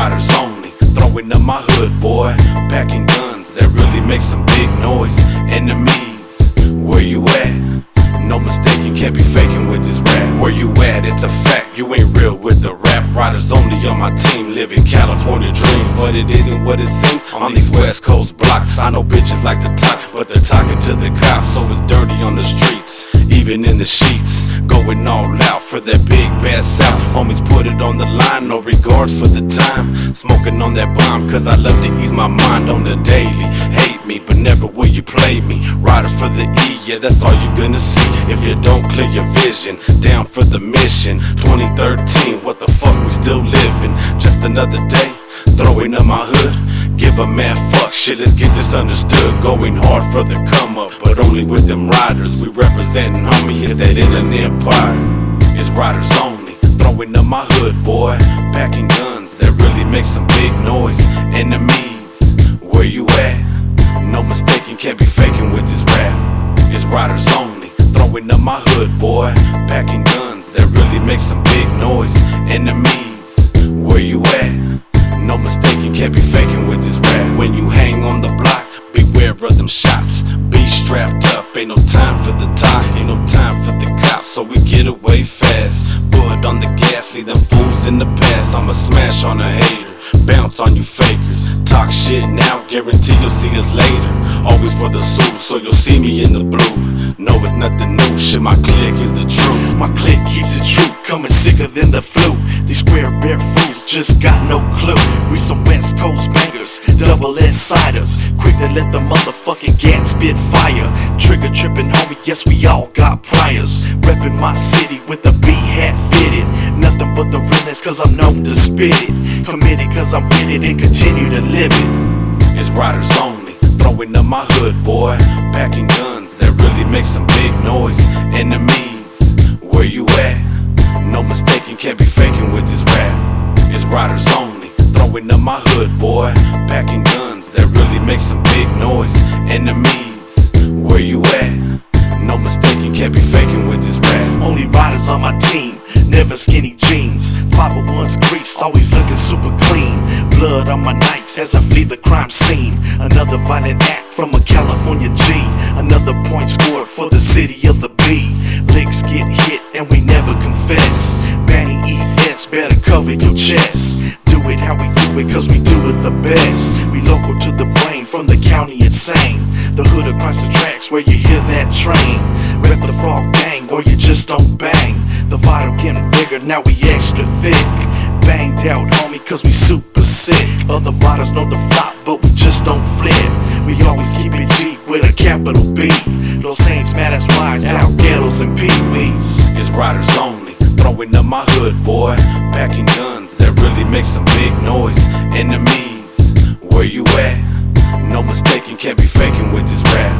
riders only. Throwing up my hood, boy. Packing guns that really make some big noise. Enemies, where you at? No mistaking, can't be faking with this rap. Where you at? It's a fact. You ain't real with the rap. Riders only on my team, living California dreams. But it isn't what it seems on these West Coast blocks. I know bitches like to talk, but they're talking to the cops, so it's dirty on the streets, even in the sheets. Going all out for that big bad south. Homies put it on the line, no regards for the time. Smoking on that bomb, cause I love to ease my mind on the daily. Hate me, but never will you play me. Rider for the E, yeah, that's all you're gonna see. If you don't clear your vision, down for the mission. 2013, what the fuck, we still living. Just another day, throwing up my hood. Give a man fuck shit, let's get this understood. Going hard for the come up, but only with them riders. We representing homie, it's that inland empire. It's riders only, throwing up my hood, boy. Packing guns that really make some big noise. Enemies, where you at? No mistaking, can't be faking with this rap. It's riders only, throwing up my hood, boy. Packing guns that really make some big noise. Enemies, where you at? No mistaking, can't be faking with this rap. When you hang on the block, beware of them shots. Be strapped up, ain't no time for the talk, ain't no time for the cops, so we get away fast. Foot on the gas, leave them fools in the past. I'ma smash on a hater, bounce on you fakers. Talk shit now, guarantee you'll see us later. Always for the suit, so you'll see me in the blue. No, it's nothing new, shit, my clique is the truth. My clique keeps it true, coming sicker than the just got no clue. We some West Coast bangers, double S siders. Quick to let the motherfucking gat spit fire. Trigger tripping, homie, yes, we all got priors. Reppin' my city with the B hat fitted. Nothing but the realness, cause I'm known to spit it. Committed, cause I'm with it and continue to live it. It's riders only, throwing up my hood, boy. Packing guns that really make some big noise. Enemies, where you at? No mistaking, can't be faking with this rap. Riders only, throwing up my hood, boy. Packing guns that really make some big noise. Enemies, where you at? No mistaking, can't be faking with this rap. Only riders on my team, never skinny jeans. 501's grease, always looking super clean. Blood on my nights as I flee the crime scene. Another violent act from a California G. Another local to the brain, from the county insane. The hood across the tracks where you hear that train. Rep the frog gang or you just don't bang. The vital getting bigger, now we extra thick. Banged out, homie, cause we super sick. Other riders know the flop, but we just don't flip. We always keep it G with a capital B. Those Saints, mad as wise, out ghettos and pee-wees. It's riders only, throwing up my hood, boy. Packing guns that really make some big noise. Enemies, where you at? No mistaking, can't be faking with this rap.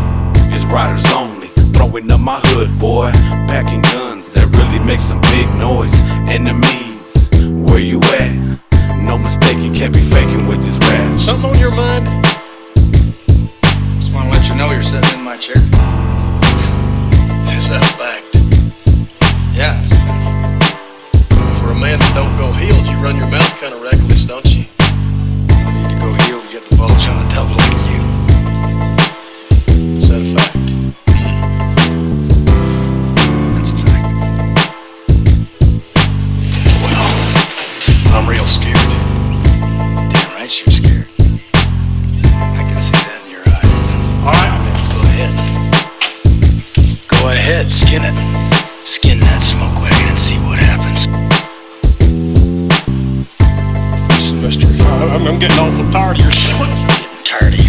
It's riders only, throwing up my hood, boy. Packing guns that really make some big noise. Enemies, where you at? No mistaking, can't be faking with this rap. Something on your mind? Just want to let you know you're sitting in my chair. Is that a fact? Yeah, it's a fact. For a man that don't go heeled, you run your mouth kind of reckless, don't you? Go ahead, skin it. Skin that smoke wagon and see what happens. I- I'm, I'm getting awful tired of your. Getting tired